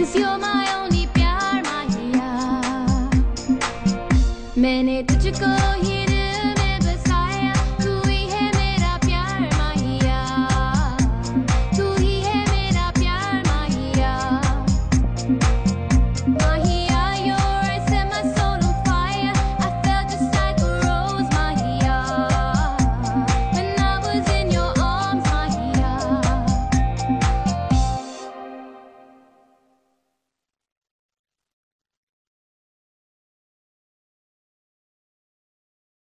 مسی وہ مایا پیار آ گیا میں نے تج